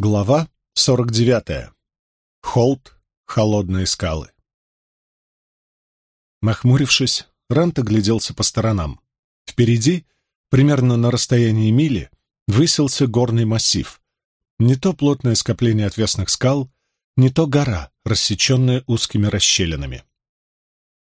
Глава 49. Холд. Холодные скалы. Нахмурившись, Рант огляделся по сторонам. Впереди, примерно на расстоянии мили, высился горный массив. Не то плотное скопление отвесных скал, не то гора, рассеченная узкими расщелинами.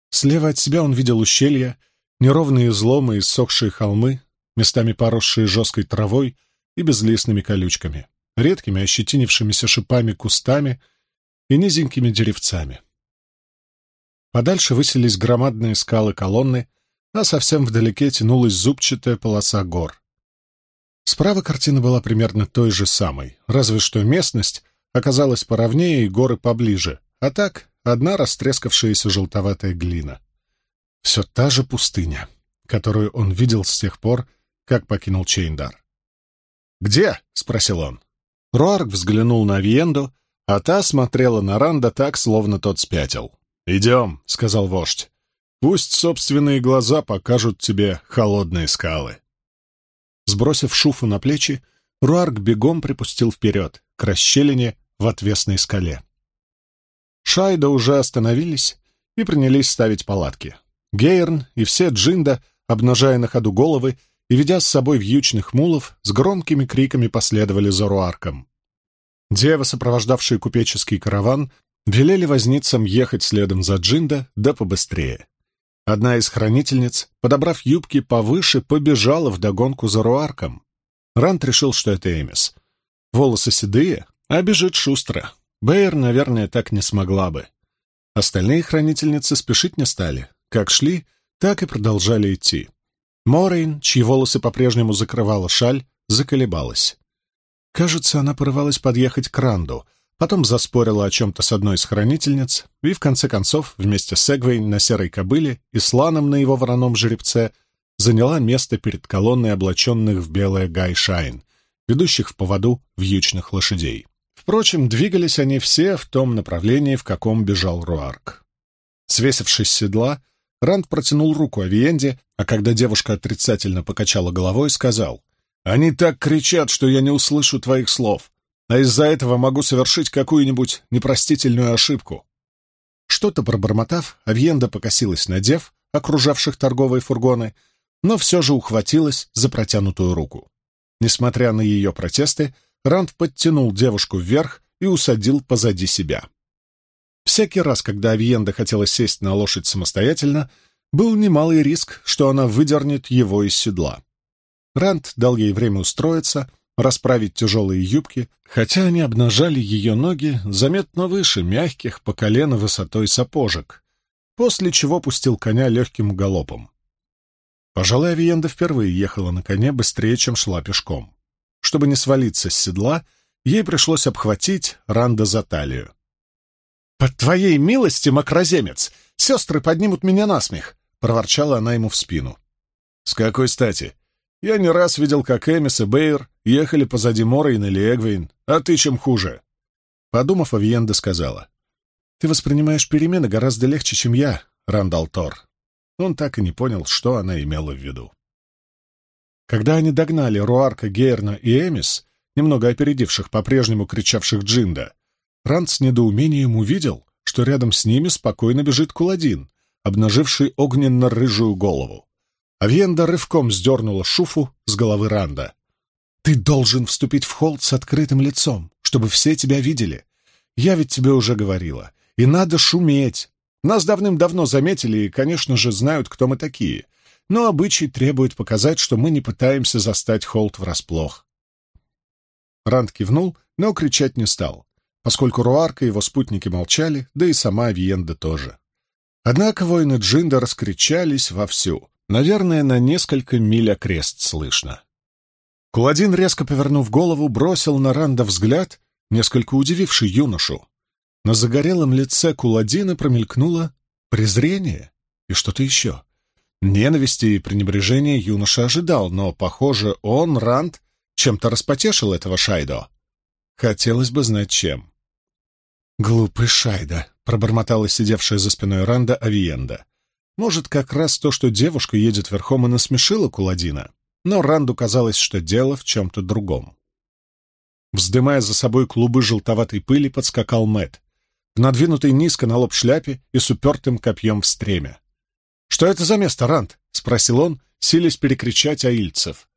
Слева от себя он видел ущелья, неровные изломы и сохшие холмы, местами поросшие жесткой травой и безлистными колючками редкими ощетинившимися шипами кустами и низенькими деревцами. Подальше высились громадные скалы-колонны, а совсем вдалеке тянулась зубчатая полоса гор. Справа картина была примерно той же самой, разве что местность оказалась поровнее и горы поближе, а так одна растрескавшаяся желтоватая глина. Все та же пустыня, которую он видел с тех пор, как покинул Чейндар. «Где?» — спросил он. Руарк взглянул на Виенду, а та смотрела на Ранда так, словно тот спятил. «Идем», — сказал вождь. «Пусть собственные глаза покажут тебе холодные скалы». Сбросив шуфу на плечи, Руарк бегом припустил вперед, к расщелине в отвесной скале. Шайда уже остановились и принялись ставить палатки. Гейрн и все Джинда, обнажая на ходу головы, и, ведя с собой вьючных мулов, с громкими криками последовали за Руарком. Девы, сопровождавшие купеческий караван, велели возницам ехать следом за Джинда, да побыстрее. Одна из хранительниц, подобрав юбки повыше, побежала вдогонку за Руарком. Рант решил, что это Эмис. Волосы седые, а бежит шустро. Бэйр, наверное, так не смогла бы. Остальные хранительницы спешить не стали. Как шли, так и продолжали идти. Морейн, чьи волосы по-прежнему закрывала шаль, заколебалась. Кажется, она порывалась подъехать к Ранду, потом заспорила о чем-то с одной из хранительниц и, в конце концов, вместе с Эгвейн на серой кобыле и с Ланом на его вороном жеребце заняла место перед колонной облаченных в белое гайшайн, ведущих в поводу вьючных лошадей. Впрочем, двигались они все в том направлении, в каком бежал Руарк. Свесившись с седла, Ранд протянул руку Авиенде, а когда девушка отрицательно покачала головой, сказал, «Они так кричат, что я не услышу твоих слов, а из-за этого могу совершить какую-нибудь непростительную ошибку». Что-то пробормотав, Авиенда покосилась на дев, окружавших торговые фургоны, но все же ухватилась за протянутую руку. Несмотря на ее протесты, Ранд подтянул девушку вверх и усадил позади себя. Всякий раз, когда Авиенда хотела сесть на лошадь самостоятельно, был немалый риск, что она выдернет его из седла. Ранд дал ей время устроиться, расправить тяжелые юбки, хотя они обнажали ее ноги заметно выше мягких по колено высотой сапожек, после чего пустил коня легким галопом. Пожалуй, Авиенда впервые ехала на коне быстрее, чем шла пешком. Чтобы не свалиться с седла, ей пришлось обхватить Ранда за талию. «Под твоей милости, макроземец, сестры поднимут меня на смех!» — проворчала она ему в спину. «С какой стати? Я не раз видел, как Эмис и Бейр ехали позади Морейн или Эгвейн, а ты чем хуже?» Подумав, Авиенда сказала. «Ты воспринимаешь перемены гораздо легче, чем я, Рандал Тор». Он так и не понял, что она имела в виду. Когда они догнали Руарка, Гейрна и Эмис, немного опередивших по-прежнему кричавших Джинда, Ранд с недоумением увидел, что рядом с ними спокойно бежит Куладин, обнаживший огненно-рыжую голову. Авиенда рывком сдернула шуфу с головы Ранда. «Ты должен вступить в холд с открытым лицом, чтобы все тебя видели. Я ведь тебе уже говорила. И надо шуметь. Нас давным-давно заметили и, конечно же, знают, кто мы такие. Но обычай требует показать, что мы не пытаемся застать холд врасплох». Ранд кивнул, но кричать не стал поскольку Руарка и его спутники молчали, да и сама Авиенда тоже. Однако воины Джинда раскричались вовсю. Наверное, на несколько миль окрест слышно. Куладин, резко повернув голову, бросил на Ранда взгляд, несколько удививший юношу. На загорелом лице Куладина промелькнуло презрение и что-то еще. Ненависти и пренебрежения юноша ожидал, но, похоже, он, Ранд, чем-то распотешил этого Шайдо. Хотелось бы знать, чем. «Глупый Шайда», — пробормотала сидевшая за спиной Ранда Авиенда. Может, как раз то, что девушка едет верхом, и насмешила Куладина, но Ранду казалось, что дело в чем-то другом. Вздымая за собой клубы желтоватой пыли, подскакал Мэт, в надвинутой низко на лоб шляпе и с упертым копьем в стремя. «Что это за место, Рант?» — спросил он, силясь перекричать аильцев.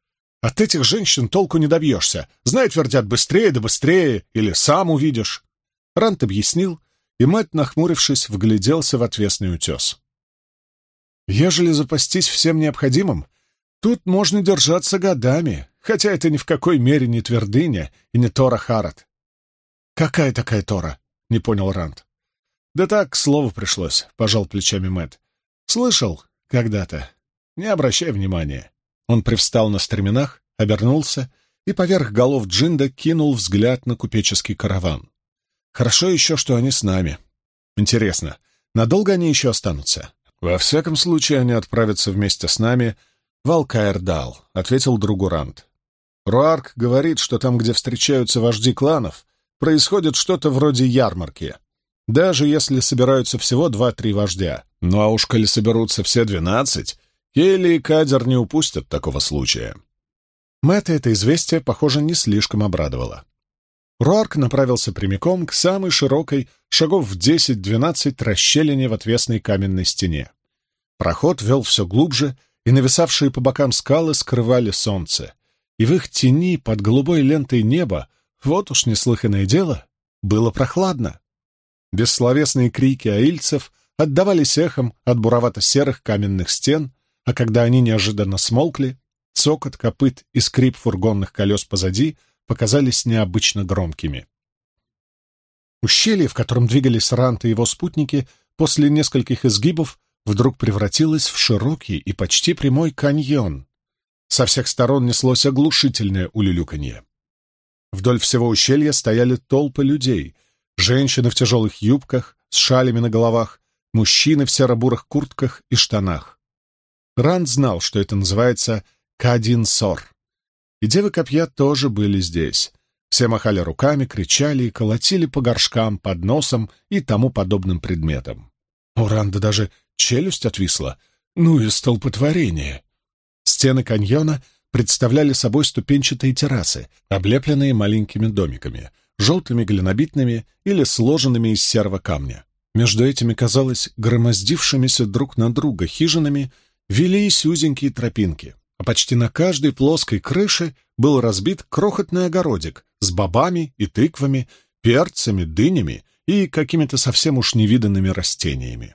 «От этих женщин толку не добьешься. Знай, твердят, быстрее да быстрее, или сам увидишь». Рант объяснил, и Мэтт, нахмурившись, вгляделся в отвесный утес. «Ежели запастись всем необходимым, тут можно держаться годами, хотя это ни в какой мере не твердыня и не Тора Харат». «Какая такая Тора?» — не понял Рант. «Да так, слово пришлось», — пожал плечами Мэтт. «Слышал когда-то. Не обращай внимания». Он привстал на стременах, обернулся и поверх голов Джинда кинул взгляд на купеческий караван. «Хорошо еще, что они с нами. Интересно, надолго они еще останутся?» «Во всяком случае, они отправятся вместе с нами в Алкаэрдал», — ответил другу Рант. «Руарк говорит, что там, где встречаются вожди кланов, происходит что-то вроде ярмарки. Даже если собираются всего два-три вождя. Ну а уж коли соберутся все двенадцать, Келли и Кадер не упустят такого случая. Мэтта это известие, похоже, не слишком обрадовало. Руарк направился прямиком к самой широкой, шагов в десять-двенадцать расщелине в отвесной каменной стене. Проход вел все глубже, и нависавшие по бокам скалы скрывали солнце, и в их тени под голубой лентой неба вот уж неслыханное дело, было прохладно. Бессловесные крики аильцев отдавались эхом от буровато-серых каменных стен, а когда они неожиданно смолкли, цокот копыт и скрип фургонных колес позади показались необычно громкими. Ущелье, в котором двигались Рант и его спутники, после нескольких изгибов вдруг превратилось в широкий и почти прямой каньон. Со всех сторон неслось оглушительное улюлюканье. Вдоль всего ущелья стояли толпы людей, женщины в тяжелых юбках, с шалями на головах, мужчины в серо-бурых куртках и штанах. Ранд знал, что это называется Кадин-Сор. И девы копья тоже были здесь. Все махали руками, кричали и колотили по горшкам, под носом и тому подобным предметам. У Ранда даже челюсть отвисла. Ну и столпотворение. Стены каньона представляли собой ступенчатые террасы, облепленные маленькими домиками, желтыми глинобитными или сложенными из серого камня. Между этими, казалось, громоздившимися друг на друга хижинами велись узенькие тропинки, а почти на каждой плоской крыше был разбит крохотный огородик с бобами и тыквами, перцами, дынями и какими-то совсем уж невиданными растениями.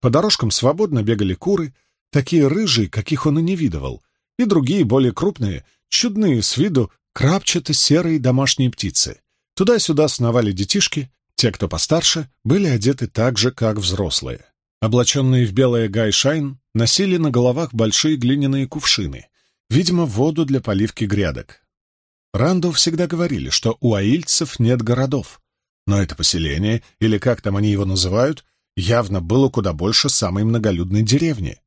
По дорожкам свободно бегали куры, такие рыжие, каких он и не видывал, и другие, более крупные, чудные с виду, крапчато-серые домашние птицы. Туда-сюда сновали детишки, те, кто постарше, были одеты так же, как взрослые. Облаченные в белое гайшайн, носили на головах большие глиняные кувшины, видимо, воду для поливки грядок. Ранду всегда говорили, что у аильцев нет городов, но это поселение, или как там они его называют, явно было куда больше самой многолюдной деревни.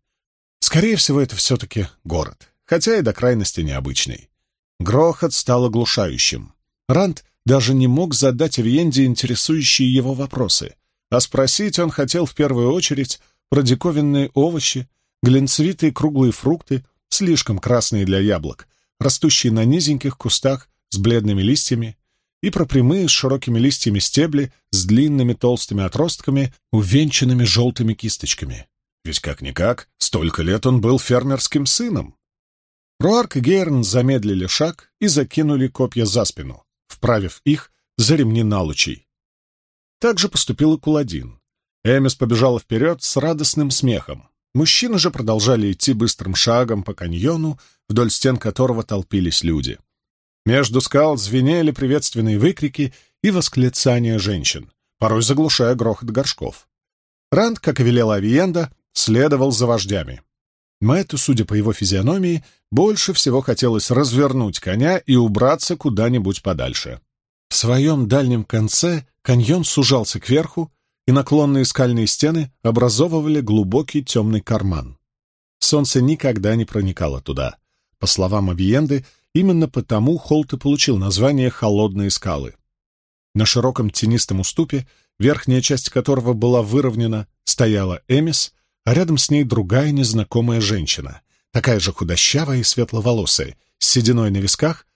Скорее всего, это все-таки город хотя и до крайности необычный. Грохот стал оглушающим. Ранд даже не мог задать Виенде интересующие его вопросы, а спросить он хотел в первую очередь про диковинные овощи, глинцевитые круглые фрукты, слишком красные для яблок, растущие на низеньких кустах с бледными листьями, и про прямые с широкими листьями стебли с длинными толстыми отростками, увенчанными желтыми кисточками. Ведь как-никак, столько лет он был фермерским сыном. Руарк и Гейрн замедлили шаг и закинули копья за спину, вправив их за ремни налучей. Так же поступил и Куладин. Эмис побежала вперед с радостным смехом. Мужчины же продолжали идти быстрым шагом по каньону, вдоль стен которого толпились люди. Между скал звенели приветственные выкрики и восклицания женщин, порой заглушая грохот горшков. Ранд, как и велела Авиенда, следовал за вождями. Мэтту, судя по его физиономии, больше всего хотелось развернуть коня и убраться куда-нибудь подальше. В своем дальнем конце каньон сужался кверху, и наклонные скальные стены образовывали глубокий темный карман. Солнце никогда не проникало туда. По словам Авиенды, именно потому Холт и получил название «Холодные скалы». На широком тенистом уступе, верхняя часть которого была выровнена, стояла Эмис, а рядом с ней другая незнакомая женщина, такая же худощавая и светловолосая, с сединой на висках.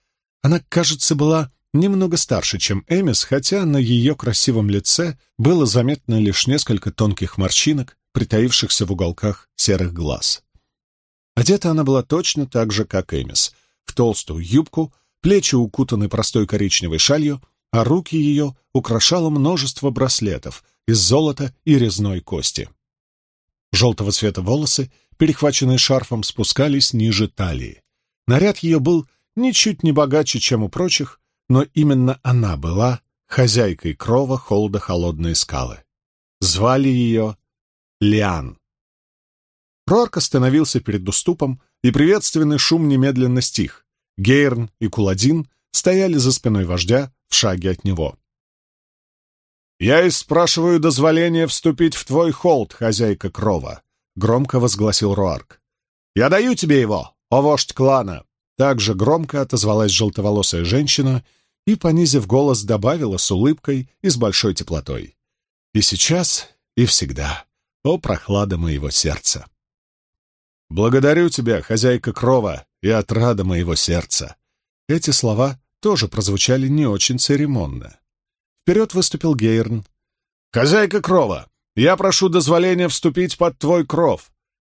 Она, кажется, была немного старше, чем Эмис, хотя на ее красивом лице было заметно лишь несколько тонких морщинок, притаившихся в уголках серых глаз. Одета она была точно так же, как Эмис, в толстую юбку, плечи укутаны простой коричневой шалью, а руки ее украшало множество браслетов из золота и резной кости. Желтого цвета волосы, перехваченные шарфом, спускались ниже талии. Наряд ее был ничуть не богаче, чем у прочих, но именно она была хозяйкой крова холода холодные скалы. Звали ее Лиан. Рорк остановился перед уступом, и приветственный шум немедленно стих. Гейрн и Куладин стояли за спиной вождя в шаге от него. «Я и спрашиваю дозволения вступить в твой холд, хозяйка крова», — громко возгласил Руарк. «Я даю тебе его, о вождь клана!» Также громко отозвалась желтоволосая женщина и, понизив голос, добавила с улыбкой и с большой теплотой. «И сейчас, и всегда, о прохлада моего сердца!» «Благодарю тебя, хозяйка крова, и отрада моего сердца!» Эти слова тоже прозвучали не очень церемонно. Вперед выступил Гейрн. «Хозяйка крова, я прошу дозволения вступить под твой кров.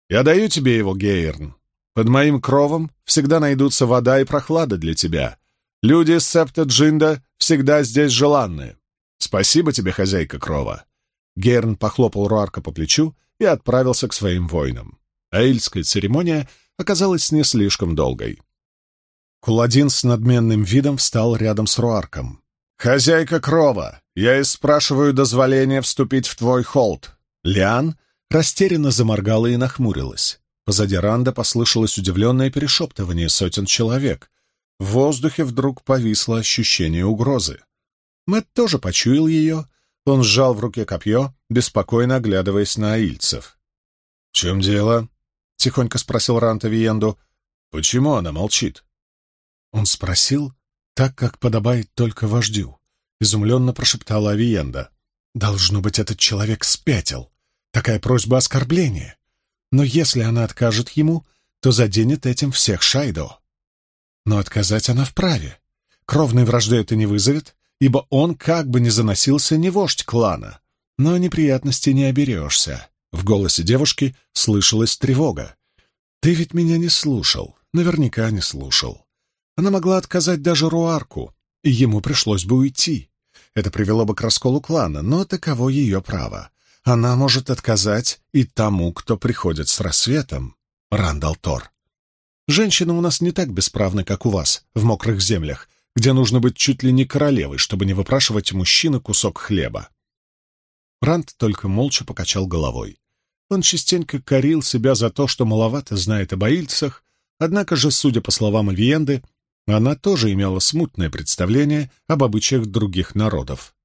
Я даю тебе его, Гейрн. Под моим кровом всегда найдутся вода и прохлада для тебя. Люди с септа Джинда всегда здесь желанны. Спасибо тебе, хозяйка крова». Гейрн похлопал Руарка по плечу и отправился к своим воинам. Аильская церемония оказалась не слишком долгой. Куладин с надменным видом встал рядом с Руарком. «Хозяйка крова, я и спрашиваю дозволения вступить в твой холд». Лиан растерянно заморгала и нахмурилась. Позади Ранда послышалось удивленное перешептывание сотен человек. В воздухе вдруг повисло ощущение угрозы. Мэтт тоже почуял ее. Он сжал в руке копье, беспокойно оглядываясь на аильцев. «В чем дело?» — тихонько спросил Ранта Виенду. «Почему она молчит?» Он спросил, так, как подобает только вождю. Изумленно прошептала Авиенда. «Должно быть, этот человек спятил. Такая просьба оскорбления. Но если она откажет ему, то заденет этим всех Шайдо. Но отказать она вправе. Кровной вражды это не вызовет, ибо он как бы не заносился не вождь клана. Но неприятностей не оберешься. В голосе девушки слышалась тревога. «Ты ведь меня не слушал, наверняка не слушал. Она могла отказать даже Руарку, и ему пришлось бы уйти. Это привело бы к расколу клана, но таково ее право. Она может отказать и тому, кто приходит с рассветом. Рандал Тор. Женщины у нас не так бесправны, как у вас, в мокрых землях, где нужно быть чуть ли не королевой, чтобы не выпрашивать мужчины кусок хлеба. Ранд только молча покачал головой. Он частенько корил себя за то, что маловато знает об аильцах, однако же, судя по словам Авиенды, она тоже имела смутное представление об обычаях других народов.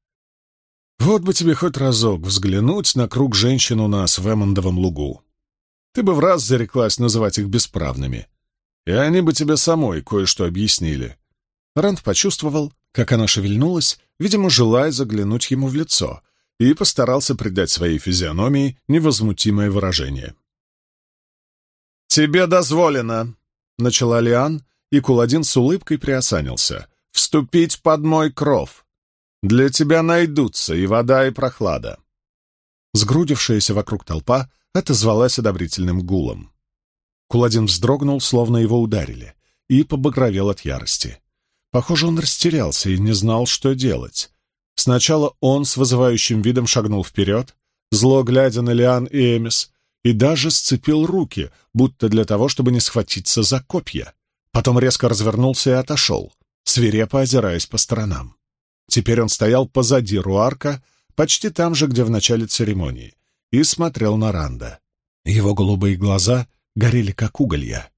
Вот бы тебе хоть разок взглянуть на круг женщин у нас в Эммондовом лугу. Ты бы в раз зареклась называть их бесправными. И они бы тебе самой кое-что объяснили. Ранд почувствовал, как она шевельнулась, видимо, желая заглянуть ему в лицо, и постарался придать своей физиономии невозмутимое выражение. «Тебе дозволено», — начала Лиан, и Куладин с улыбкой приосанился. «Вступить под мой кров! Для тебя найдутся и вода, и прохлада!» Сгрудившаяся вокруг толпа отозвалась одобрительным гулом. Куладин вздрогнул, словно его ударили, и побагровел от ярости. Похоже, он растерялся и не знал, что делать. Сначала он с вызывающим видом шагнул вперед, зло глядя на Лиан и Эмис, и даже сцепил руки, будто для того, чтобы не схватиться за копья. Потом резко развернулся и отошел, свирепо озираясь по сторонам. Теперь он стоял позади Руарка, почти там же, где в начале церемонии, и смотрел на Ранда. Его голубые глаза горели, как уголья.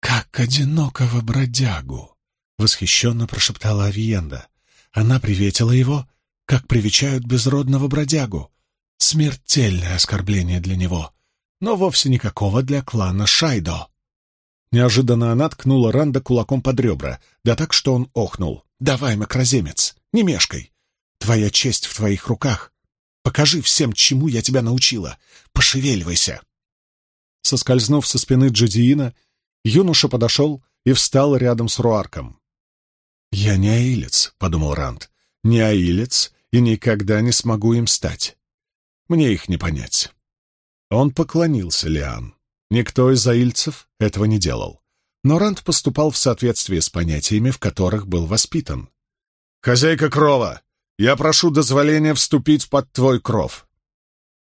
«Как одинокого бродягу!» — восхищенно прошептала Авиенда. Она приветила его, как привечают безродного бродягу. Смертельное оскорбление для него, но вовсе никакого для клана Шайдо. Неожиданно она ткнула Ранда кулаком под ребра, да так, что он охнул. «Давай, макроземец, не мешкай. Твоя честь в твоих руках. Покажи всем, чему я тебя научила. Пошевеливайся!» Соскользнув со спины Джадиина, юноша подошел и встал рядом с Руарком. «Я не аилец», — подумал Ранд. «Не аилец и никогда не смогу им стать. Мне их не понять». Он поклонился Лиан. Никто из аильцев этого не делал. Но Ранд поступал в соответствии с понятиями, в которых был воспитан. «Хозяйка крова, я прошу дозволения вступить под твой кров».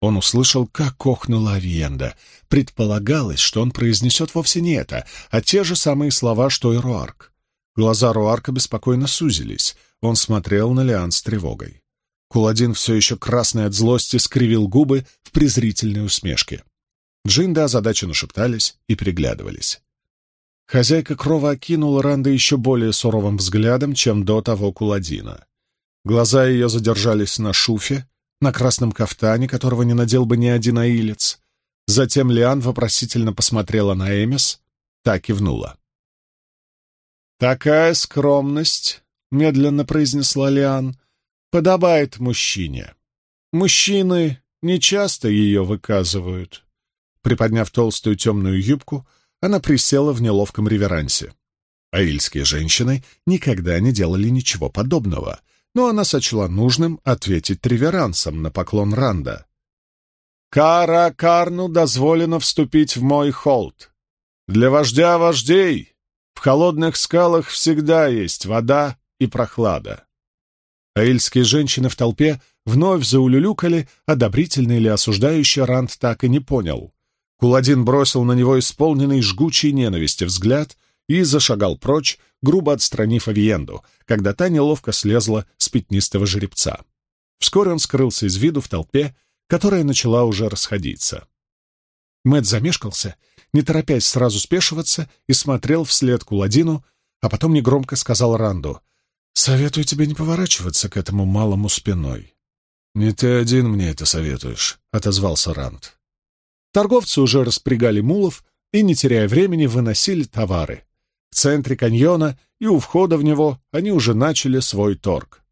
Он услышал, как охнула Авиенда. Предполагалось, что он произнесет вовсе не это, а те же самые слова, что и Руарк. Глаза Руарка беспокойно сузились. Он смотрел на Лиан с тревогой. Куладин все еще красный от злости скривил губы в презрительной усмешке. Джинда озадаченно шептались и приглядывались. Хозяйка крова окинула Ранда еще более суровым взглядом, чем до того Куладина. Глаза ее задержались на шуфе, на красном кафтане, которого не надел бы ни один аилец. Затем Лиан вопросительно посмотрела на Эмис, так кивнула. «Такая скромность», — медленно произнесла Лиан, — «подобает мужчине. Мужчины нечасто ее выказывают». Приподняв толстую темную юбку, она присела в неловком реверансе. Аильские женщины никогда не делали ничего подобного, но она сочла нужным ответить реверансом на поклон Ранда. «Кара Карну дозволено вступить в мой холд. Для вождя вождей в холодных скалах всегда есть вода и прохлада. Аильские женщины в толпе вновь заулюлюкали, одобрительно или осуждающий Ранд так и не понял. Куладин бросил на него исполненный жгучей ненависти взгляд и зашагал прочь, грубо отстранив Авиенду, когда та неловко слезла с пятнистого жеребца. Вскоре он скрылся из виду в толпе, которая начала уже расходиться. Мэт замешкался не торопясь сразу спешиваться, и смотрел вслед Куладину, а потом негромко сказал Ранду, «Советую тебе не поворачиваться к этому малому спиной». «Не ты один мне это советуешь», — отозвался Ранд. Торговцы уже распрягали мулов и, не теряя времени, выносили товары. В центре каньона и у входа в него они уже начали свой торг.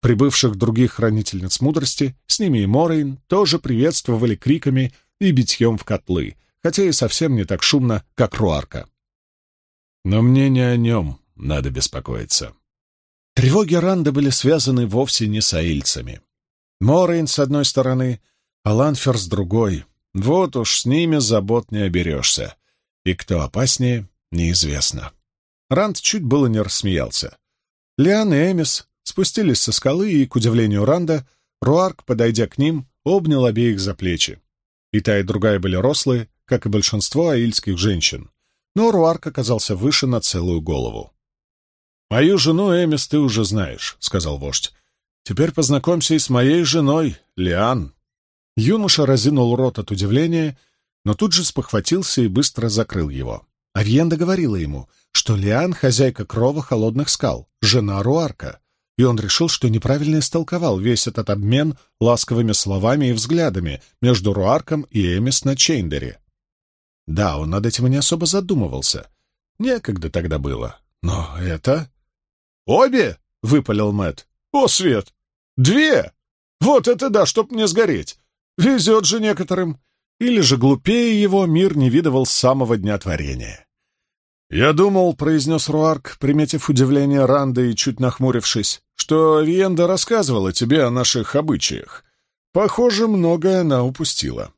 Прибывших других хранительниц мудрости, с ними и Морейн, тоже приветствовали криками и битьем в котлы, хотя и совсем не так шумно, как Руарка. Но мне не о нем надо беспокоиться. Тревоги Ранда были связаны вовсе не с аильцами. Морейн с одной стороны, а Ланфер с другой. Вот уж с ними забот не оберешься. И кто опаснее, неизвестно. Ранд чуть было не рассмеялся. Лиан и Эмис спустились со скалы, и, к удивлению Ранда, Руарк, подойдя к ним, обнял обеих за плечи. И та, и другая были рослые, как и большинство аильских женщин, но Руарк оказался выше на целую голову. «Мою жену Эмис ты уже знаешь», — сказал вождь. «Теперь познакомься и с моей женой, Лиан». Юноша разинул рот от удивления, но тут же спохватился и быстро закрыл его. Авьенда говорила ему, что Лиан — хозяйка крова холодных скал, жена Руарка, и он решил, что неправильно истолковал весь этот обмен ласковыми словами и взглядами между Руарком и Эмис на Чейндере. Да, он над этим не особо задумывался. Некогда тогда было. Но это... «Обе?» — выпалил Мэт. «О, Свет! Две! Вот это да, чтоб мне сгореть! Везет же некоторым!» Или же глупее его мир не видывал с самого дня творения. «Я думал», — произнес Руарк, приметив удивление Ранды и чуть нахмурившись, «что Виенда рассказывала тебе о наших обычаях. Похоже, многое она упустила».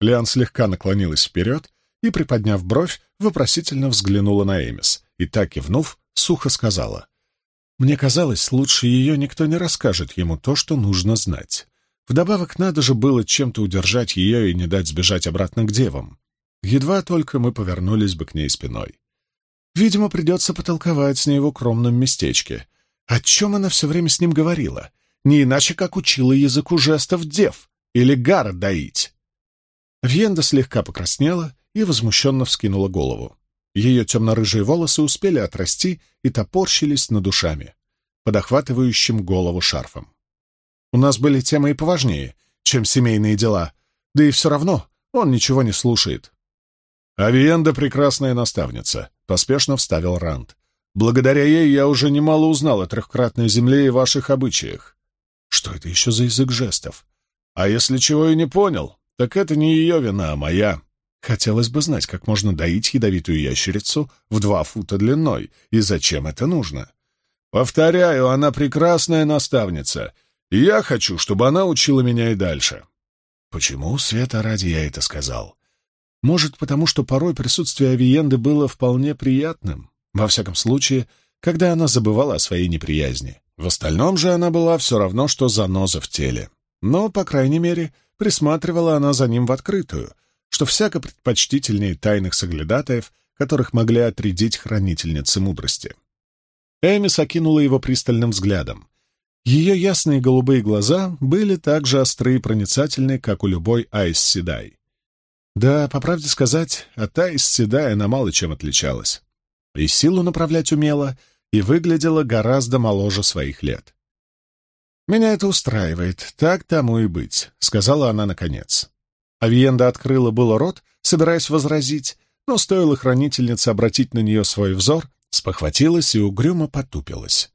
Лиан слегка наклонилась вперед и, приподняв бровь, вопросительно взглянула на Эмис, и так кивнув, сухо сказала. «Мне казалось, лучше ее никто не расскажет ему то, что нужно знать. Вдобавок, надо же было чем-то удержать ее и не дать сбежать обратно к девам. Едва только мы повернулись бы к ней спиной. Видимо, придется потолковать с ней в укромном местечке. О чем она все время с ним говорила? Не иначе, как учила языку жестов дев или гара доить. Вьенда слегка покраснела и возмущенно вскинула голову. Ее темно-рыжие волосы успели отрасти и топорщились над душами, подохватывающим голову шарфом. У нас были темы и поважнее, чем семейные дела, да и все равно он ничего не слушает. «Авиенда — прекрасная наставница», — поспешно вставил Ранд. «Благодаря ей я уже немало узнал о трехкратной земле и ваших обычаях». «Что это еще за язык жестов?» «А если чего и не понял, так это не ее вина, а моя. Хотелось бы знать, как можно доить ядовитую ящерицу в два фута длиной, и зачем это нужно. Повторяю, она прекрасная наставница, и я хочу, чтобы она учила меня и дальше. Почему, Света, ради я это сказал? Может, потому что порой присутствие Авиенды было вполне приятным, во всяком случае, когда она забывала о своей неприязни. В остальном же она была все равно, что заноза в теле. Но, по крайней мере, присматривала она за ним в открытую, что всяко предпочтительнее тайных соглядатаев, которых могли отрядить хранительницы мудрости. Эмис окинула его пристальным взглядом. Ее ясные голубые глаза были так же острые и проницательны, как у любой Айс Седай. Да, по правде сказать, от Айс Седай она мало чем отличалась. И силу направлять умела, и выглядела гораздо моложе своих лет. «Меня это устраивает, так тому и быть», — сказала она наконец. Авиенда открыла было рот, собираясь возразить, но стоило хранительнице обратить на нее свой взор, спохватилась и угрюмо потупилась.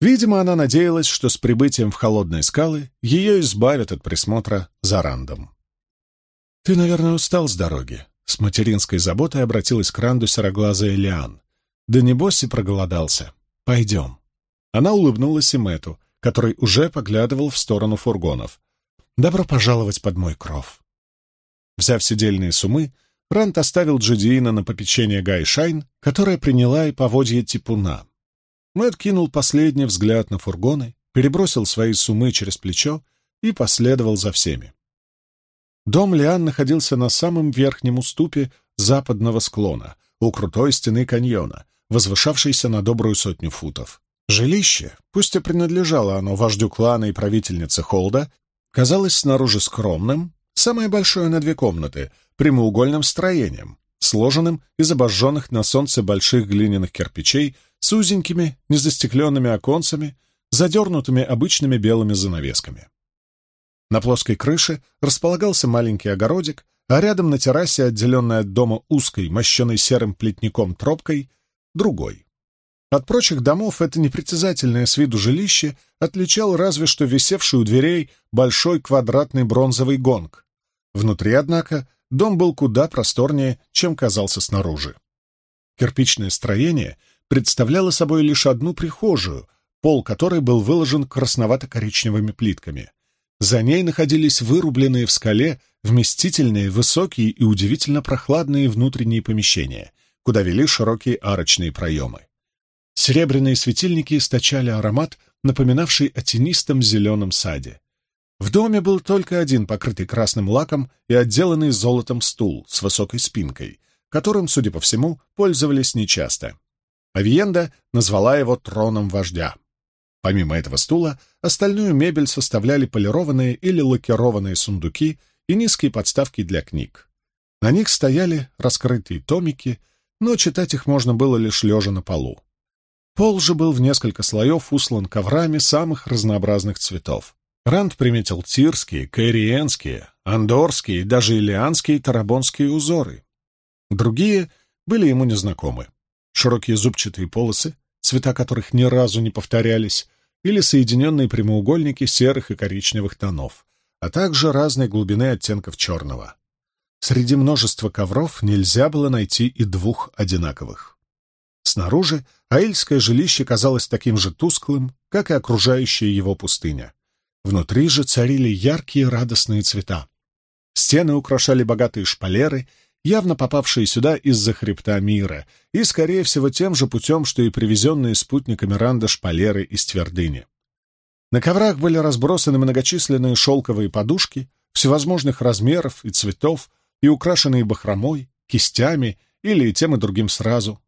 Видимо, она надеялась, что с прибытием в холодные скалы ее избавят от присмотра за рандом. «Ты, наверное, устал с дороги», — с материнской заботой обратилась к ранду сероглазая Лиан. «Да небось и проголодался. Пойдем». Она улыбнулась и Мэту, который уже поглядывал в сторону фургонов. «Добро пожаловать под мой кров». Взяв сидельные сумы, Рант оставил Джудиина на попечение Гайшайн, которая приняла и поводье типуна. Мэтт кинул последний взгляд на фургоны, перебросил свои сумы через плечо и последовал за всеми. Дом Лиан находился на самом верхнем уступе западного склона, у крутой стены каньона, возвышавшейся на добрую сотню футов. Жилище, пусть и принадлежало оно вождю клана и правительнице Холда, казалось снаружи скромным, самое большое на две комнаты, прямоугольным строением, сложенным из обожженных на солнце больших глиняных кирпичей с узенькими, незастекленными оконцами, задернутыми обычными белыми занавесками. На плоской крыше располагался маленький огородик, а рядом на террасе, отделенной от дома узкой, мощенной серым плетником тропкой, другой. От прочих домов это непритязательное с виду жилище отличал разве что висевший у дверей большой квадратный бронзовый гонг. Внутри, однако, дом был куда просторнее, чем казался снаружи. Кирпичное строение представляло собой лишь одну прихожую, пол которой был выложен красновато-коричневыми плитками. За ней находились вырубленные в скале вместительные, высокие и удивительно прохладные внутренние помещения, куда вели широкие арочные проемы. Серебряные светильники источали аромат, напоминавший о тенистом зеленом саде. В доме был только один покрытый красным лаком и отделанный золотом стул с высокой спинкой, которым, судя по всему, пользовались нечасто. Авиенда назвала его троном вождя. Помимо этого стула, остальную мебель составляли полированные или лакированные сундуки и низкие подставки для книг. На них стояли раскрытые томики, но читать их можно было лишь лежа на полу. Пол же был в несколько слоев услан коврами самых разнообразных цветов. Ранд приметил тирские, каириенские, андорские и даже илианские тарабонские узоры. Другие были ему незнакомы широкие зубчатые полосы, цвета которых ни разу не повторялись, или соединенные прямоугольники серых и коричневых тонов, а также разной глубины оттенков черного. Среди множества ковров нельзя было найти и двух одинаковых. Снаружи аильское жилище казалось таким же тусклым, как и окружающая его пустыня. Внутри же царили яркие радостные цвета. Стены украшали богатые шпалеры явно попавшие сюда из-за хребта мира, и, скорее всего, тем же путем, что и привезенные спутниками Ранда шпалеры из твердыни. На коврах были разбросаны многочисленные шелковые подушки всевозможных размеров и цветов и украшенные бахромой, кистями или тем и другим сразу.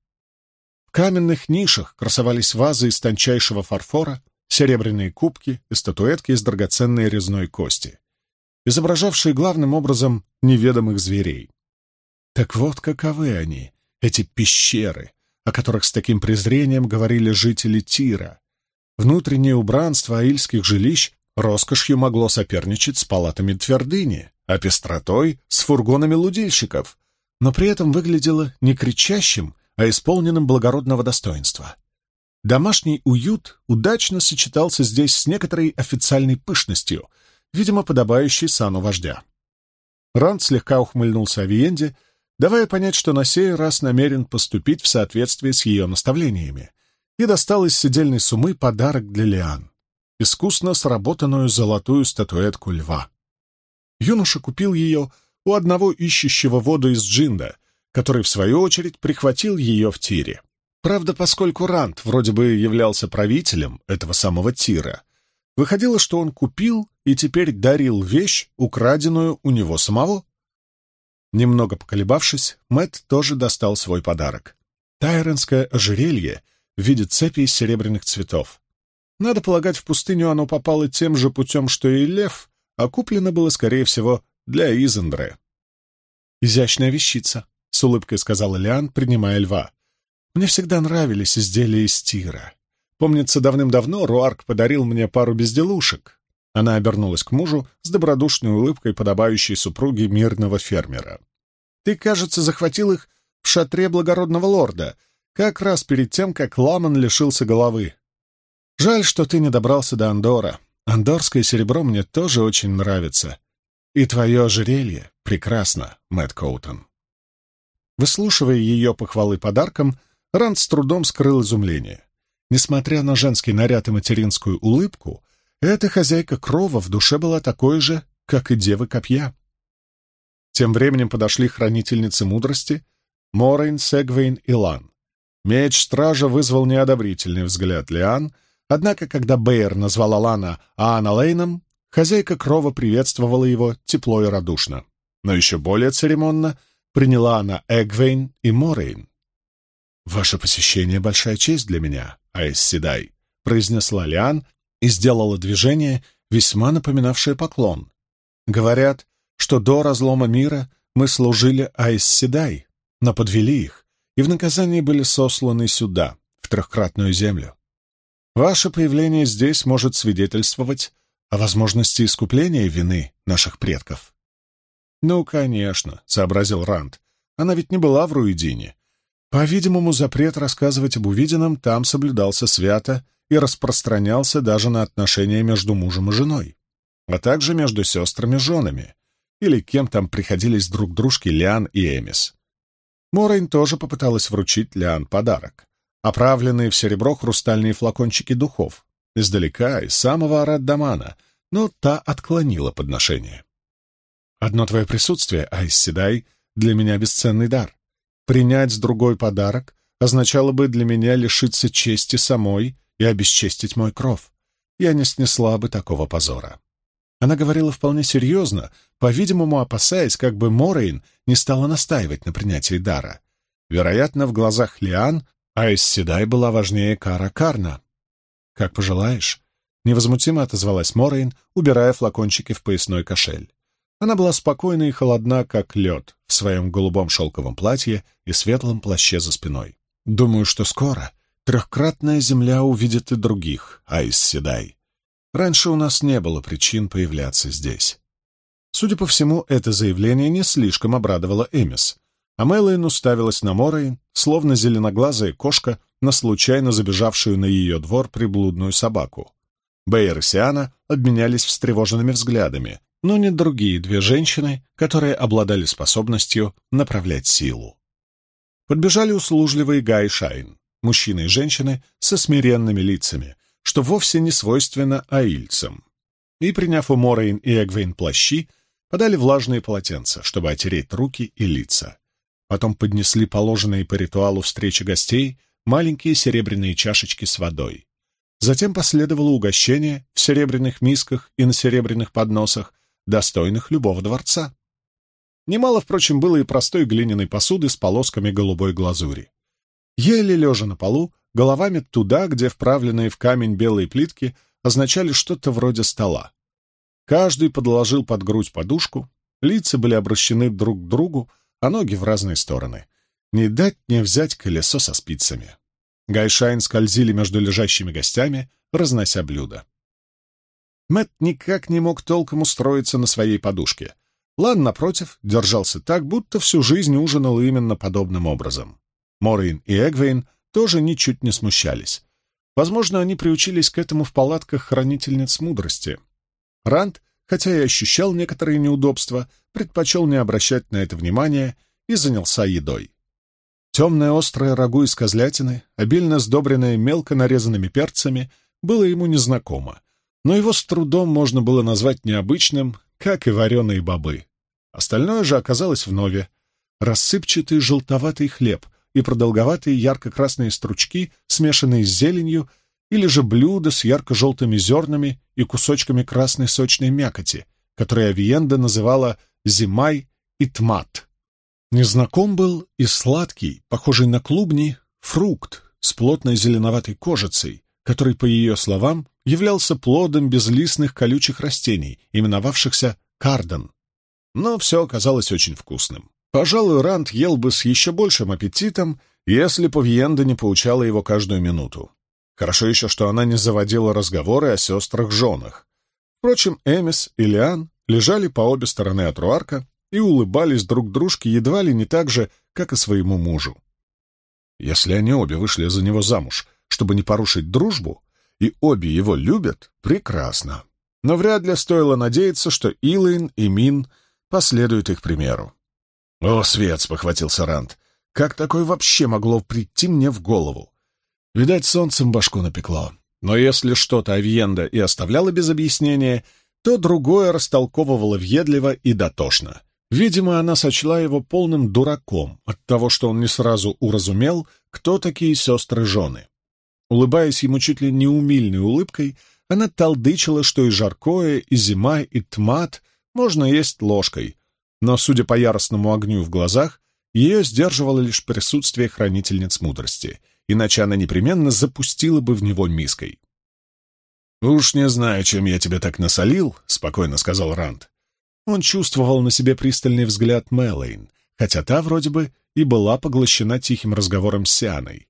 В каменных нишах красовались вазы из тончайшего фарфора, серебряные кубки и статуэтки из драгоценной резной кости, изображавшие главным образом неведомых зверей. Так вот каковы они, эти пещеры, о которых с таким презрением говорили жители Тира. Внутреннее убранство аильских жилищ роскошью могло соперничать с палатами твердыни, а пестротой — с фургонами лудильщиков, но при этом выглядело не кричащим, а исполненным благородного достоинства. Домашний уют удачно сочетался здесь с некоторой официальной пышностью, видимо, подобающей сану вождя. Ранд слегка ухмыльнулся Авиенде, давая понять, что на сей раз намерен поступить в соответствии с ее наставлениями. и достал из сидельной сумы подарок для Лиан — искусно сработанную золотую статуэтку льва. Юноша купил ее у одного ищущего воду из Джинда, который, в свою очередь, прихватил ее в тире. Правда, поскольку Рант вроде бы являлся правителем этого самого тира, выходило, что он купил и теперь дарил вещь, украденную у него самого. Немного поколебавшись, Мэт тоже достал свой подарок. Тайренское ожерелье в виде цепи из серебряных цветов. Надо полагать, в пустыню оно попало тем же путем, что и лев, а куплено было, скорее всего, для Изендре. «Изящная вещица», — с улыбкой сказала Лиан, принимая льва. «Мне всегда нравились изделия из тира. Помнится, давным-давно Руарк подарил мне пару безделушек». Она обернулась к мужу с добродушной улыбкой, подобающей супруге мирного фермера. «Ты, кажется, захватил их в шатре благородного лорда, как раз перед тем, как Ламан лишился головы. Жаль, что ты не добрался до Андора. Андорское серебро мне тоже очень нравится. И твое ожерелье прекрасно, Мэтт Коутон». Выслушивая ее похвалы подаркам, Ранд с трудом скрыл изумление. Несмотря на женский наряд и материнскую улыбку, эта хозяйка крова в душе была такой же, как и девы копья. Тем временем подошли хранительницы мудрости Морейн с Эгвейн и Лан. Меч стража вызвал неодобрительный взгляд Лиан, однако, когда Бэйр назвала Лана Аан'аллейном, хозяйка крова приветствовала его тепло и радушно. Но еще более церемонно приняла она Эгвейн и Морейн. «Ваше посещение — большая честь для меня, Айс Седай», — произнесла Лиан и сделала движение, весьма напоминавшее поклон. «Говорят, что до разлома мира мы служили Айс Седай, но подвели их, и в наказании были сосланы сюда, в трехкратную землю. Ваше появление здесь может свидетельствовать о возможности искупления вины наших предков». «Ну, конечно», — сообразил Ранд. «Она ведь не была в Руидине, по-видимому, запрет рассказывать об увиденном там соблюдался свято и распространялся даже на отношения между мужем и женой, а также между сестрами-женами, или кем там приходились друг дружке Лиан и Эмис. Морейн тоже попыталась вручить Лиан подарок. Оправленные в серебро хрустальные флакончики духов, издалека, из самого Арат-Дамана, но та отклонила подношение. «Одно твое присутствие, Айс Седай, для меня бесценный дар. Принять другой подарок означало бы для меня лишиться чести самой и обесчестить мой кров. Я не снесла бы такого позора. Она говорила вполне серьезно, по-видимому, опасаясь, как бы Морейн не стала настаивать на принятии дара. Вероятно, в глазах Лиан Айс Седай была важнее Кара Карна. «Как пожелаешь», — невозмутимо отозвалась Морейн, убирая флакончики в поясной кошель. Она была спокойна и холодна, как лед, в своем голубом шелковом платье и светлом плаще за спиной. Думаю, что скоро трехкратная земля увидит и других, Айс Седай. Раньше у нас не было причин появляться здесь. Судя по всему, это заявление не слишком обрадовало Эмис, а Мэлэйн уставилась на Морейн, словно зеленоглазая кошка на случайно забежавшую на ее двор приблудную собаку. Бэйр и Сеана обменялись встревоженными взглядами, но не другие две женщины, которые обладали способностью направлять силу. Подбежали услужливые гайшайн, мужчины и женщины со смиренными лицами, что вовсе не свойственно аильцам. И, приняв у Морейн и Эгвейн плащи, подали влажные полотенца, чтобы отереть руки и лица. Потом поднесли положенные по ритуалу встречи гостей маленькие серебряные чашечки с водой. Затем последовало угощение в серебряных мисках и на серебряных подносах, достойных любого дворца. Немало, впрочем, было и простой глиняной посуды с полосками голубой глазури. Еле лежа на полу, головами туда, где вправленные в камень белые плитки означали что-то вроде стола. Каждый подложил под грудь подушку, лица были обращены друг к другу, а ноги в разные стороны. Ни дать ни взять колесо со спицами. Гайшайн скользили между лежащими гостями, разнося блюда. Мэт никак не мог толком устроиться на своей подушке. Лан, напротив, держался так, будто всю жизнь ужинал именно подобным образом. Морейн и Эгвейн тоже ничуть не смущались. Возможно, они приучились к этому в палатках хранительниц мудрости. Ранд, хотя и ощущал некоторые неудобства, предпочел не обращать на это внимания и занялся едой. Темное острое рагу из козлятины, обильно сдобренное мелко нарезанными перцами, было ему незнакомо, но его с трудом можно было назвать необычным, как и вареные бобы. Остальное же оказалось в нове. Рассыпчатый желтоватый хлеб и продолговатые ярко-красные стручки, смешанные с зеленью, или же блюдо с ярко-желтыми зернами и кусочками красной сочной мякоти, которые Авиенда называла «зимай» и «тмат». Незнаком был и сладкий, похожий на клубни, фрукт с плотной зеленоватой кожицей, который, по ее словам, являлся плодом безлистных колючих растений, именовавшихся кардан. Но все оказалось очень вкусным. Пожалуй, Ранд ел бы с еще большим аппетитом, если Павиенда не поучала его каждую минуту. Хорошо еще, что она не заводила разговоры о сестрах-женах. Впрочем, Эмис и Лиан лежали по обе стороны от Руарка и улыбались друг дружке едва ли не так же, как и своему мужу. Если они обе вышли за него замуж, чтобы не порушить дружбу, и обе его любят, прекрасно. Но вряд ли стоило надеяться, что Илайн и Мин последуют их примеру. «О, свет!» — спохватился Ранд. «Как такое вообще могло прийти мне в голову? Видать, солнцем башку напекло. Но если что-то Авиенда и оставляло без объяснения, то другое растолковывало въедливо и дотошно. Видимо, она сочла его полным дураком от того, что он не сразу уразумел, кто такие сестры-жены. Улыбаясь ему чуть ли не умильной улыбкой, она толдычила, что и жаркое, и зима, и тмат можно есть ложкой, но, судя по яростному огню в глазах, ее сдерживало лишь присутствие хранительниц мудрости, иначе она непременно запустила бы в него миской. «Уж не знаю, чем я тебе так насолил», — спокойно сказал Ранд. Он чувствовал на себе пристальный взгляд Мэлэйн, хотя та вроде бы и была поглощена тихим разговором с Сианой.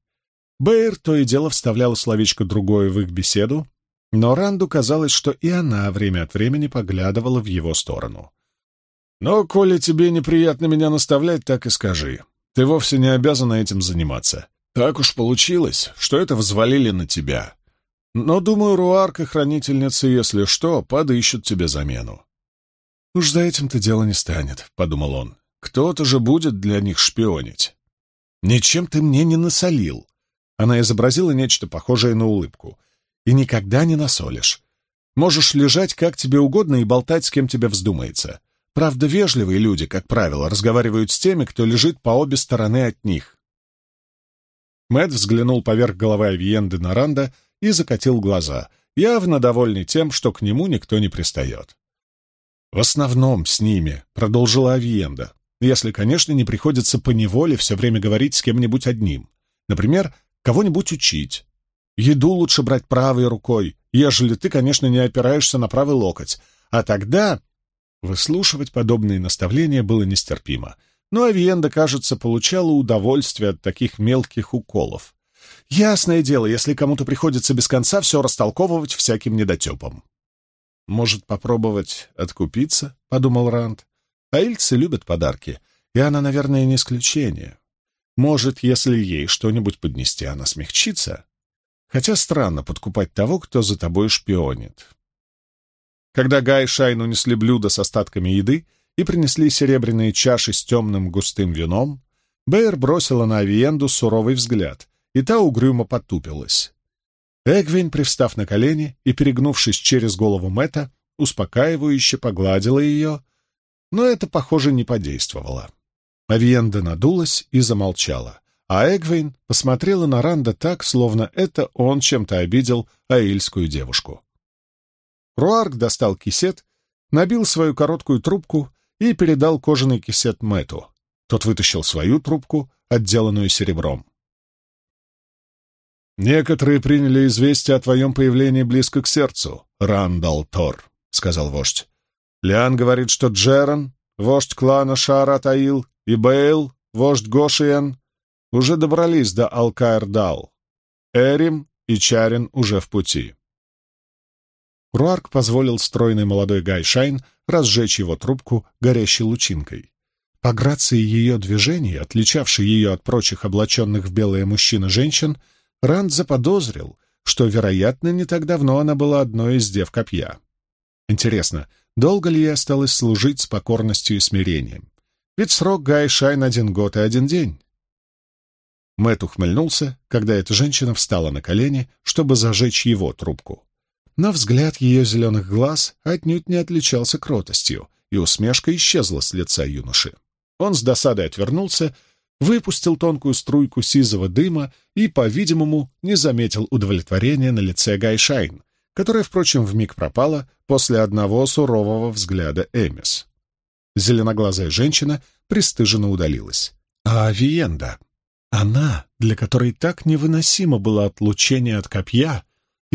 Бэйр то и дело вставляла словечко другое в их беседу, но Ранду казалось, что и она время от времени поглядывала в его сторону. «Но, коли тебе неприятно меня наставлять, так и скажи. Ты вовсе не обязана этим заниматься. Так уж получилось, что это взвалили на тебя. Но, думаю, Руарка, хранительница, если что, подыщут тебе замену. «Уж за этим-то дело не станет», — подумал он. «Кто-то же будет для них шпионить». «Ничем ты мне не насолил». Она изобразила нечто похожее на улыбку. «И никогда не насолишь. Можешь лежать как тебе угодно и болтать с кем тебе вздумается. Правда, вежливые люди, как правило, разговаривают с теми, кто лежит по обе стороны от них». Мэт взглянул поверх головы Авиенды на Ранда и закатил глаза, явно довольный тем, что к нему никто не пристает. «В основном с ними», — продолжила Авиенда, «если, конечно, не приходится поневоле все время говорить с кем-нибудь одним. Например, кого-нибудь учить. Еду лучше брать правой рукой, ежели ты, конечно, не опираешься на правый локоть. А тогда...» Выслушивать подобные наставления было нестерпимо. Но Авиенда, кажется, получала удовольствие от таких мелких уколов. Ясное дело, если кому-то приходится без конца все растолковывать всяким недотепам. «Может, попробовать откупиться?» — подумал Ранд. «А ильцы любят подарки, и она, наверное, не исключение. Может, если ей что-нибудь поднести, она смягчится? Хотя странно подкупать того, кто за тобой шпионит». Когда Гай и Шайн унесли блюдо с остатками еды и принесли серебряные чаши с темным густым вином, Бэйр бросила на Авиенду суровый взгляд, и та угрюмо потупилась. Эгвин, привстав на колени и перегнувшись через голову Мэтта, успокаивающе погладила ее, но это, похоже, не подействовало. Авиенда надулась и замолчала, а Эгвин посмотрела на Ранда так, словно это он чем-то обидел аильскую девушку. Руарк достал кисет, набил свою короткую трубку и передал кожаный кисет Мэту. Тот вытащил свою трубку, отделанную серебром. «Некоторые приняли известие о твоем появлении близко к сердцу, Ранд ал'Тор», — сказал вождь. «Лиан говорит, что Джерон, вождь клана Шаарад Аил, и Бейл, вождь Гошиен, уже добрались до Алкэйр Дал. Эрим и Чарин уже в пути». Руарк позволил стройной молодой Гайшайн разжечь его трубку горящей лучинкой. По грации ее движений, отличавшей ее от прочих облаченных в белые мужчин и женщин, — Ранд заподозрил, что, вероятно, не так давно она была одной из дев копья. Интересно, долго ли ей осталось служить с покорностью и смирением? Ведь срок Гай Шайн один год и один день. Мэтт ухмыльнулся, когда эта женщина встала на колени, чтобы зажечь его трубку. Но взгляд ее зеленых глаз отнюдь не отличался кротостью, и усмешка исчезла с лица юноши. Он с досадой отвернулся, выпустил тонкую струйку сизого дыма и, по-видимому, не заметил удовлетворения на лице Гайшайн, которое, впрочем, вмиг пропало после одного сурового взгляда Эмис. Зеленоглазая женщина пристыженно удалилась. А Авиенда? Она, для которой так невыносимо было отлучение от копья,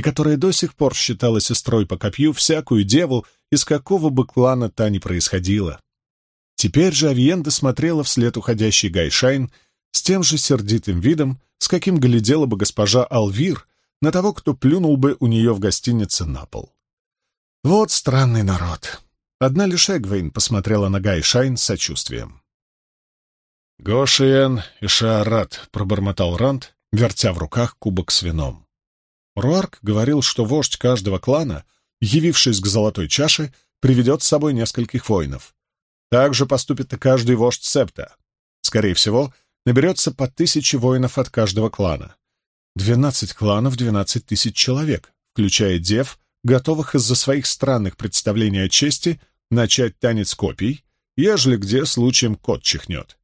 и которая до сих пор считала сестрой по копью всякую деву, из какого бы клана та ни происходила. Теперь же Авиенда смотрела вслед уходящей Гайшайн с тем же сердитым видом, с каким глядела бы госпожа Алвир на того, кто плюнул бы у нее в гостинице на пол. Вот странный народ. Одна лишь Эгвейн посмотрела на Гайшайн с сочувствием. «Гошиен и Шаарат», — пробормотал Ранд, вертя в руках кубок с вином. Руарк говорил, что вождь каждого клана, явившись к золотой чаше, приведет с собой нескольких воинов. Так же поступит и каждый вождь септа. Скорее всего, наберется по тысяче воинов от каждого клана. Двенадцать кланов — двенадцать тысяч человек, включая дев, готовых из-за своих странных представлений о чести начать танец копий, ежели где случаем кот чихнет.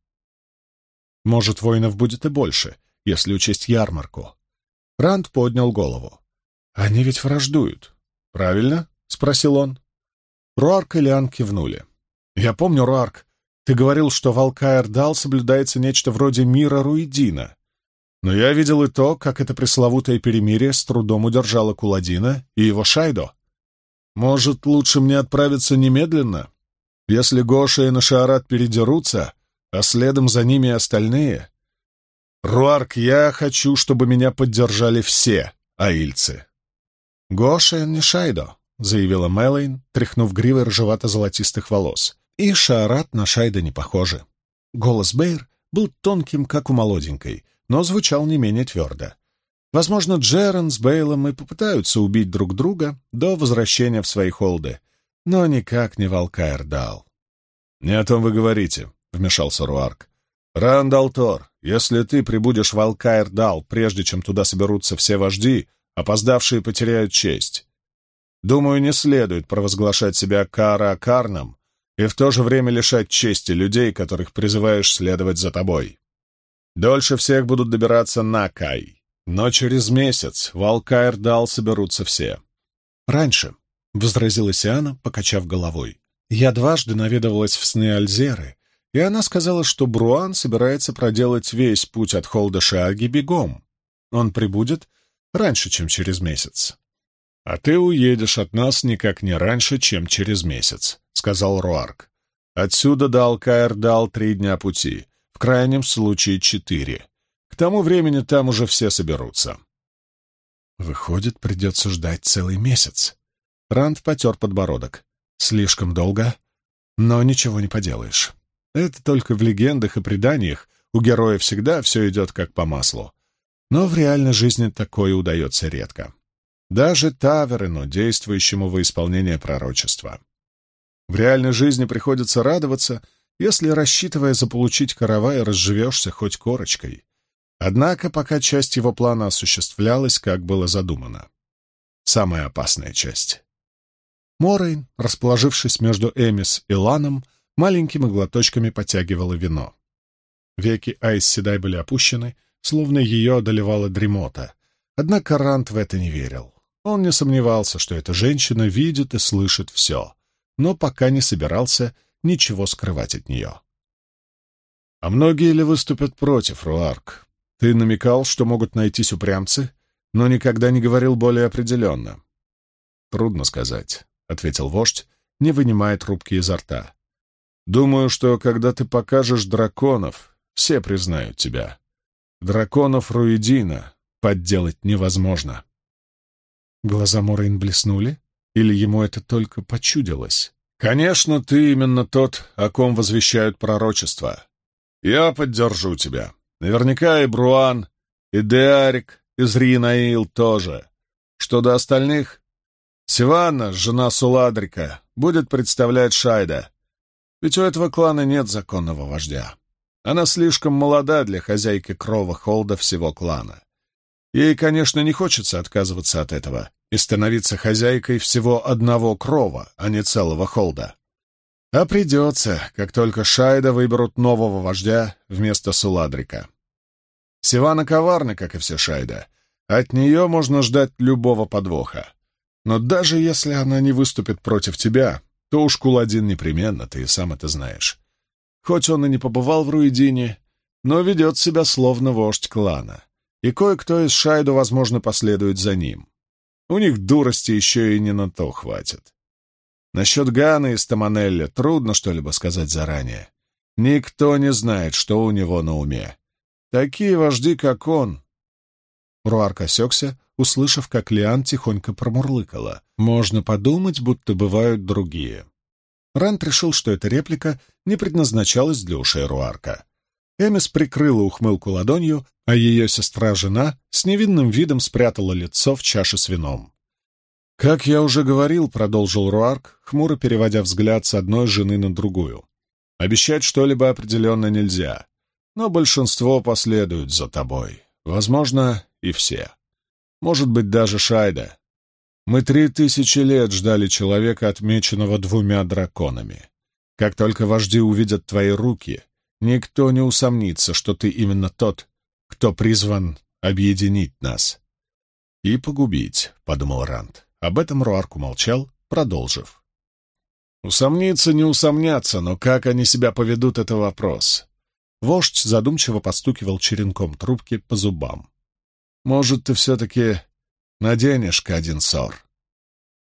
Может, воинов будет и больше, если учесть ярмарку. Ранд поднял голову. «Они ведь враждуют. Правильно?» — спросил он. Руарк и Лиан кивнули. «Я помню, Руарк, ты говорил, что в Алкаэр-Дал соблюдается нечто вроде мира Руидина. Но я видел и то, как это пресловутое перемирие с трудом удержало Куладина и его Шайдо. Может, лучше мне отправиться немедленно? Если Гоша и Нашарат передерутся, а следом за ними остальные, «Руарк, я хочу, чтобы меня поддержали все аильцы». «Гоша не Шайдо», — заявила Мэлэйн, тряхнув гривой ржевато-золотистых волос. «И Шаарат на Шайда не похожи». Голос Бэйр был тонким, как у молоденькой, но звучал не менее твердо. Возможно, Джерон с Бейлом и попытаются убить друг друга до возвращения в свои холды, но никак не Валкаэрдал. «Не о том вы говорите», — вмешался Руарк. «Рандалтор, если ты прибудешь в Алкаэрдал, прежде чем туда соберутся все вожди, опоздавшие потеряют честь. Думаю, не следует провозглашать себя Кара-Карном и в то же время лишать чести людей, которых призываешь следовать за тобой. Дольше всех будут добираться на Кай, но через месяц в Алкаэрдал соберутся все. Раньше, — возразила Сиана, покачав головой, — я дважды наведывалась в сны Альзеры, и она сказала, что Бруан собирается проделать весь путь от Холда-Шиаги бегом. Он прибудет раньше, чем через месяц. — А ты уедешь от нас никак не раньше, чем через месяц, — сказал Руарк. — Отсюда до Алкаэр-Дал три дня пути, в крайнем случае четыре. К тому времени там уже все соберутся. Выходит, придется ждать целый месяц. Ранд потер подбородок. Слишком долго, но ничего не поделаешь. Это только в легендах и преданиях у героя всегда все идет как по маслу. Но в реальной жизни такое удается редко. Даже Таверину, действующему во исполнение пророчества. В реальной жизни приходится радоваться, если, рассчитывая заполучить каравай, разживешься хоть корочкой. Однако пока часть его плана осуществлялась, как было задумано. Самая опасная часть. Морейн, расположившись между Эмис и Ланом, маленькими глоточками потягивала вино. Веки Айс Седай были опущены, словно ее одолевала дремота. Однако Рант в это не верил. Он не сомневался, что эта женщина видит и слышит все, но пока не собирался ничего скрывать от нее. «А многие ли выступят против, Руарк? Ты намекал, что могут найтись упрямцы, но никогда не говорил более определенно». «Трудно сказать», — ответил вождь, не вынимая трубки изо рта. Думаю, что когда ты покажешь драконов, все признают тебя. Драконов Руидина подделать невозможно. Глаза Морейн блеснули, или ему это только почудилось? Конечно, ты именно тот, о ком возвещают пророчества. Я поддержу тебя. Наверняка и Бруан, и Деарик, и Зринаил тоже. Что до остальных? Сиванна, жена Суладрика, будет представлять Шайда. Ведь у этого клана нет законного вождя. Она слишком молода для хозяйки крова холда всего клана. Ей, конечно, не хочется отказываться от этого и становиться хозяйкой всего одного крова, а не целого холда. А придется, как только Шайда выберут нового вождя вместо Суладрика. Сивана коварна, как и все Шайда. От нее можно ждать любого подвоха. Но даже если она не выступит против тебя, то уж Куладин непременно, ты и сам это знаешь. Хоть он и не побывал в Руидине, но ведет себя словно вождь клана, и кое-кто из Шайду, возможно, последует за ним. У них дурости еще и не на то хватит. Насчет Гана и Стаманелли трудно что-либо сказать заранее. Никто не знает, что у него на уме. Такие вожди, как он. Руарк осекся, услышав, как Лиан тихонько промурлыкала. Можно подумать, будто бывают другие. Рант решил, что эта реплика не предназначалась для ушей Руарка. Эмис прикрыла ухмылку ладонью, а ее сестра-жена с невинным видом спрятала лицо в чаше с вином. «Как я уже говорил», — продолжил Руарк, хмуро переводя взгляд с одной жены на другую. «Обещать что-либо определенно нельзя, но большинство последуют за тобой. Возможно, и все. Может быть, даже Шайда. Мы три тысячи лет ждали человека, отмеченного двумя драконами. Как только вожди увидят твои руки, никто не усомнится, что ты именно тот, кто призван объединить нас. И погубить, — подумал Ранд. Об этом Руарк умолчал, продолжив. Усомниться не усомнятся, но как они себя поведут — это вопрос. Вождь задумчиво постукивал черенком трубки по зубам. Может, ты все-таки Наденешь-ка один ссор.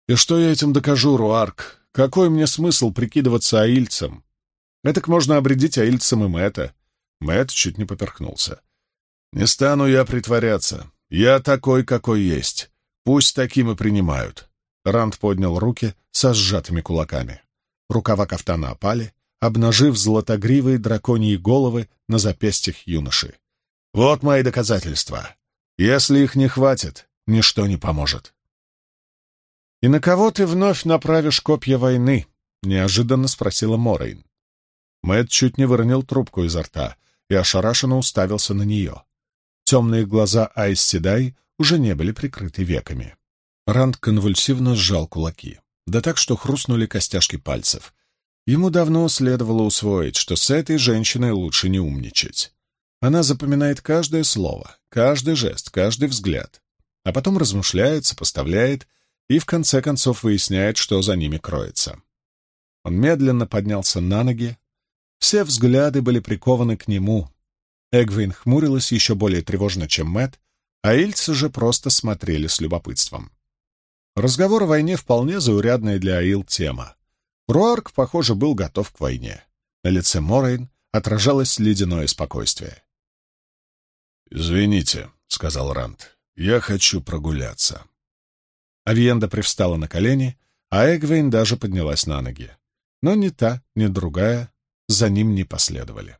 И что я этим докажу, Руарк? Какой мне смысл прикидываться аильцем? Этак можно обредить аильцем и Мэтта. Мэтт чуть не поперхнулся. Не стану я притворяться. Я такой, какой есть. Пусть таким и принимают. Ранд поднял руки со сжатыми кулаками. Рукава кафтана опали, обнажив златогривые драконьи головы на запястьях юноши. Вот мои доказательства. Если их не хватит, ничто не поможет. «И на кого ты вновь направишь копья войны?» — неожиданно спросила Морейн. Мэтт чуть не выронил трубку изо рта и ошарашенно уставился на нее. Темные глаза Айс Седай уже не были прикрыты веками. Ранд конвульсивно сжал кулаки, да так, что хрустнули костяшки пальцев. Ему давно следовало усвоить, что с этой женщиной лучше не умничать. Она запоминает каждое слово, каждый жест, каждый взгляд а потом размышляет, сопоставляет и в конце концов выясняет, что за ними кроется. Он медленно поднялся на ноги. Все взгляды были прикованы к нему. Эгвин хмурилась еще более тревожно, чем Мэт, а Ильцы же просто смотрели с любопытством. Разговор о войне вполне заурядная для Аил тема. Руарк, похоже, был готов к войне. На лице Морейн отражалось ледяное спокойствие. «Извините», — сказал Рант. «Я хочу прогуляться». Авиенда привстала на колени, а Эгвейн даже поднялась на ноги. Но ни та, ни другая за ним не последовали.